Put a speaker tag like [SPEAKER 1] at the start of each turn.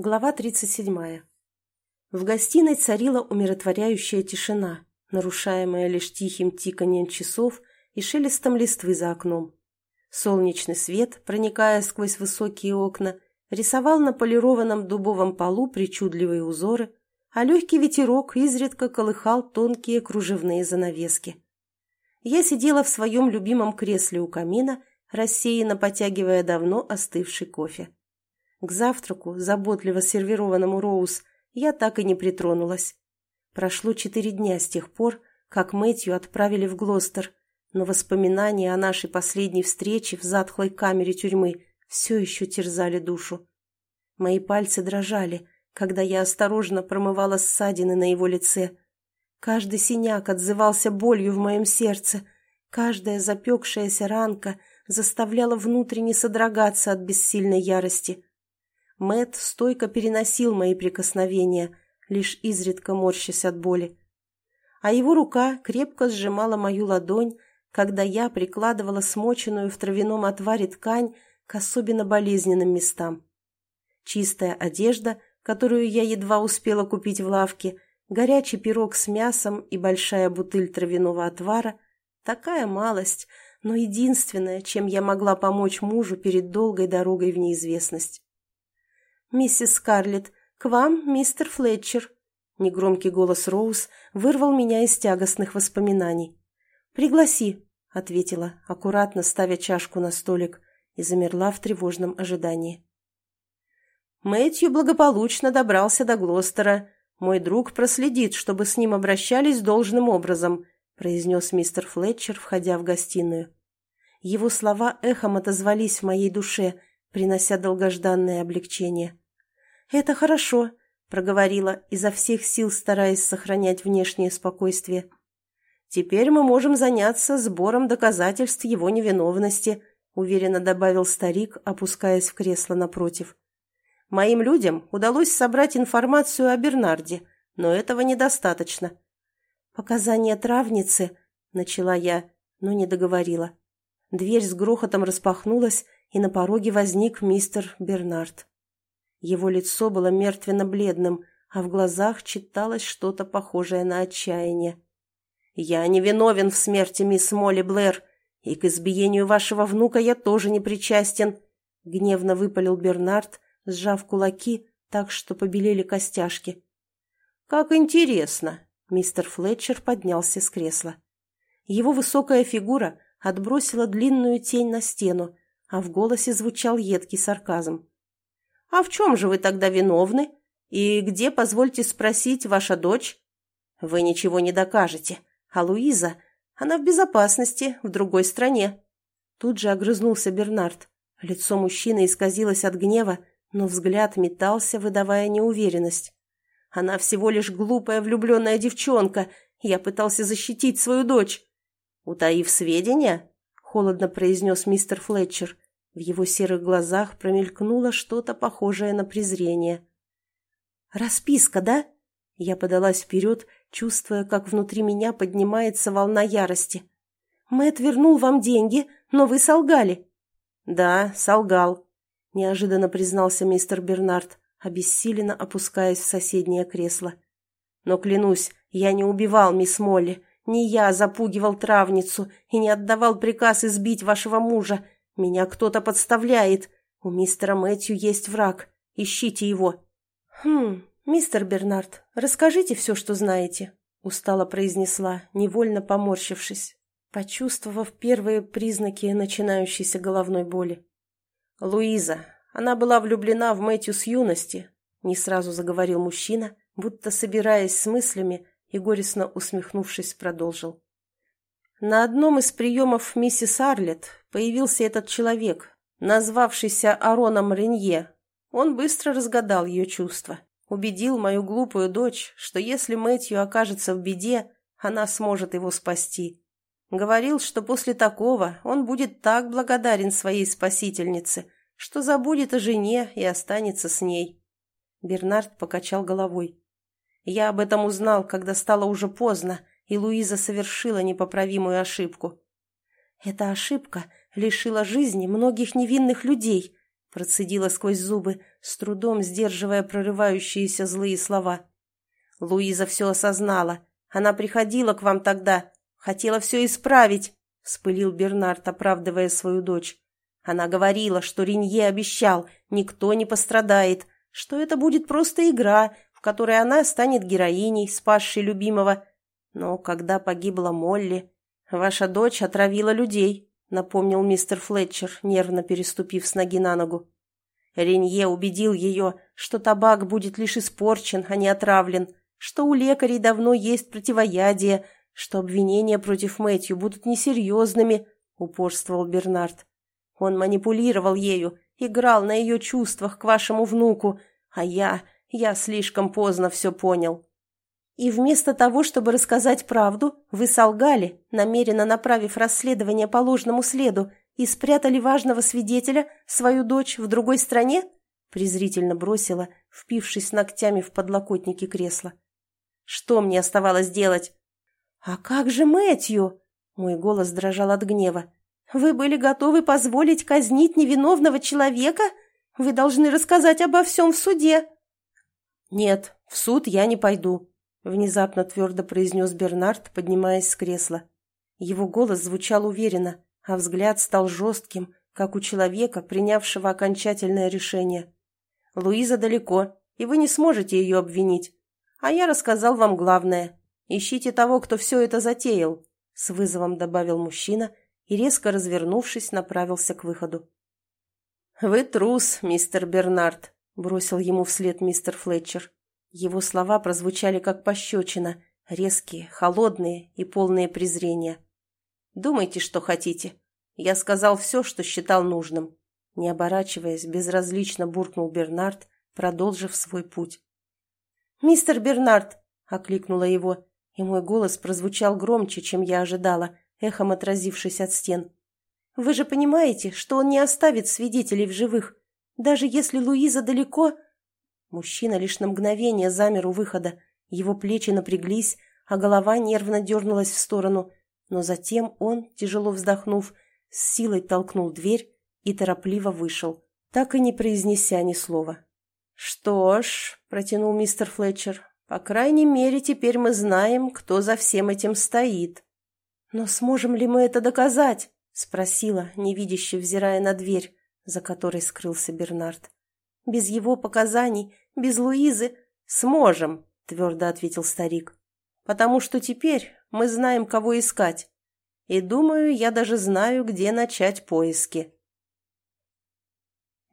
[SPEAKER 1] Глава 37. В гостиной царила умиротворяющая тишина, нарушаемая лишь тихим тиканьем часов и шелестом листвы за окном. Солнечный свет, проникая сквозь высокие окна, рисовал на полированном дубовом полу причудливые узоры, а легкий ветерок изредка колыхал тонкие кружевные занавески. Я сидела в своем любимом кресле у камина, рассеянно потягивая давно остывший кофе. К завтраку, заботливо сервированному Роуз, я так и не притронулась. Прошло четыре дня с тех пор, как Мэтью отправили в Глостер, но воспоминания о нашей последней встрече в затхлой камере тюрьмы все еще терзали душу. Мои пальцы дрожали, когда я осторожно промывала ссадины на его лице. Каждый синяк отзывался болью в моем сердце, каждая запекшаяся ранка заставляла внутренне содрогаться от бессильной ярости. Мэт стойко переносил мои прикосновения, лишь изредка морщась от боли. А его рука крепко сжимала мою ладонь, когда я прикладывала смоченную в травяном отваре ткань к особенно болезненным местам. Чистая одежда, которую я едва успела купить в лавке, горячий пирог с мясом и большая бутыль травяного отвара – такая малость, но единственное, чем я могла помочь мужу перед долгой дорогой в неизвестность. «Миссис Скарлетт, к вам мистер Флетчер!» Негромкий голос Роуз вырвал меня из тягостных воспоминаний. «Пригласи», — ответила, аккуратно ставя чашку на столик, и замерла в тревожном ожидании. Мэтью благополучно добрался до Глостера. Мой друг проследит, чтобы с ним обращались должным образом, произнес мистер Флетчер, входя в гостиную. Его слова эхом отозвались в моей душе, принося долгожданное облегчение. «Это хорошо», — проговорила, изо всех сил стараясь сохранять внешнее спокойствие. «Теперь мы можем заняться сбором доказательств его невиновности», — уверенно добавил старик, опускаясь в кресло напротив. «Моим людям удалось собрать информацию о Бернарде, но этого недостаточно». «Показания травницы», — начала я, но не договорила. Дверь с грохотом распахнулась, и на пороге возник мистер Бернард. Его лицо было мертвенно-бледным, а в глазах читалось что-то похожее на отчаяние. «Я не виновен в смерти мисс Молли Блэр, и к избиению вашего внука я тоже не причастен», — гневно выпалил Бернард, сжав кулаки так, что побелели костяшки. «Как интересно!» — мистер Флетчер поднялся с кресла. Его высокая фигура отбросила длинную тень на стену, а в голосе звучал едкий сарказм. «А в чем же вы тогда виновны? И где, позвольте спросить, ваша дочь?» «Вы ничего не докажете. А Луиза, она в безопасности, в другой стране». Тут же огрызнулся Бернард. Лицо мужчины исказилось от гнева, но взгляд метался, выдавая неуверенность. «Она всего лишь глупая влюбленная девчонка. Я пытался защитить свою дочь». «Утаив сведения?» Холодно произнес мистер Флетчер. В его серых глазах промелькнуло что-то похожее на презрение. «Расписка, да?» Я подалась вперед, чувствуя, как внутри меня поднимается волна ярости. Мэт вернул вам деньги, но вы солгали». «Да, солгал», — неожиданно признался мистер Бернард, обессиленно опускаясь в соседнее кресло. «Но клянусь, я не убивал мисс Молли. Не я запугивал травницу и не отдавал приказ избить вашего мужа. Меня кто-то подставляет. У мистера Мэтью есть враг. Ищите его». «Хм, мистер Бернард, расскажите все, что знаете», — устало произнесла, невольно поморщившись, почувствовав первые признаки начинающейся головной боли. «Луиза, она была влюблена в Мэтью с юности», — не сразу заговорил мужчина, будто собираясь с мыслями, и, горестно усмехнувшись, продолжил. На одном из приемов миссис Арлет появился этот человек, назвавшийся Ароном Ренье. Он быстро разгадал ее чувства, убедил мою глупую дочь, что если Мэтью окажется в беде, она сможет его спасти. Говорил, что после такого он будет так благодарен своей спасительнице, что забудет о жене и останется с ней. Бернард покачал головой. Я об этом узнал, когда стало уже поздно, и Луиза совершила непоправимую ошибку. «Эта ошибка лишила жизни многих невинных людей», — процедила сквозь зубы, с трудом сдерживая прорывающиеся злые слова. «Луиза все осознала. Она приходила к вам тогда, хотела все исправить», — вспылил Бернард, оправдывая свою дочь. «Она говорила, что Ринье обещал, никто не пострадает, что это будет просто игра, в которой она станет героиней, спасшей любимого. Но когда погибла Молли, ваша дочь отравила людей, — напомнил мистер Флетчер, нервно переступив с ноги на ногу. Ренье убедил ее, что табак будет лишь испорчен, а не отравлен, что у лекарей давно есть противоядие, что обвинения против Мэтью будут несерьезными, — упорствовал Бернард. Он манипулировал ею, играл на ее чувствах к вашему внуку, а я, я слишком поздно все понял. И вместо того, чтобы рассказать правду, вы солгали, намеренно направив расследование по ложному следу, и спрятали важного свидетеля, свою дочь, в другой стране?» презрительно бросила, впившись ногтями в подлокотники кресла. «Что мне оставалось делать?» «А как же Мэтью?» Мой голос дрожал от гнева. «Вы были готовы позволить казнить невиновного человека? Вы должны рассказать обо всем в суде». «Нет, в суд я не пойду», Внезапно твердо произнес Бернард, поднимаясь с кресла. Его голос звучал уверенно, а взгляд стал жестким, как у человека, принявшего окончательное решение. «Луиза далеко, и вы не сможете ее обвинить. А я рассказал вам главное. Ищите того, кто все это затеял», — с вызовом добавил мужчина и, резко развернувшись, направился к выходу. «Вы трус, мистер Бернард», — бросил ему вслед мистер Флетчер. Его слова прозвучали как пощечина, резкие, холодные и полные презрения. «Думайте, что хотите. Я сказал все, что считал нужным». Не оборачиваясь, безразлично буркнул Бернард, продолжив свой путь. «Мистер Бернард!» — окликнула его, и мой голос прозвучал громче, чем я ожидала, эхом отразившись от стен. «Вы же понимаете, что он не оставит свидетелей в живых. Даже если Луиза далеко, Мужчина лишь на мгновение замер у выхода, его плечи напряглись, а голова нервно дернулась в сторону, но затем он, тяжело вздохнув, с силой толкнул дверь и торопливо вышел, так и не произнеся ни слова. «Что ж», — протянул мистер Флетчер, — «по крайней мере, теперь мы знаем, кто за всем этим стоит». «Но сможем ли мы это доказать?» — спросила, невидяще взирая на дверь, за которой скрылся Бернард. Без его показаний, без Луизы сможем, твердо ответил старик. Потому что теперь мы знаем, кого искать. И думаю, я даже знаю, где начать поиски.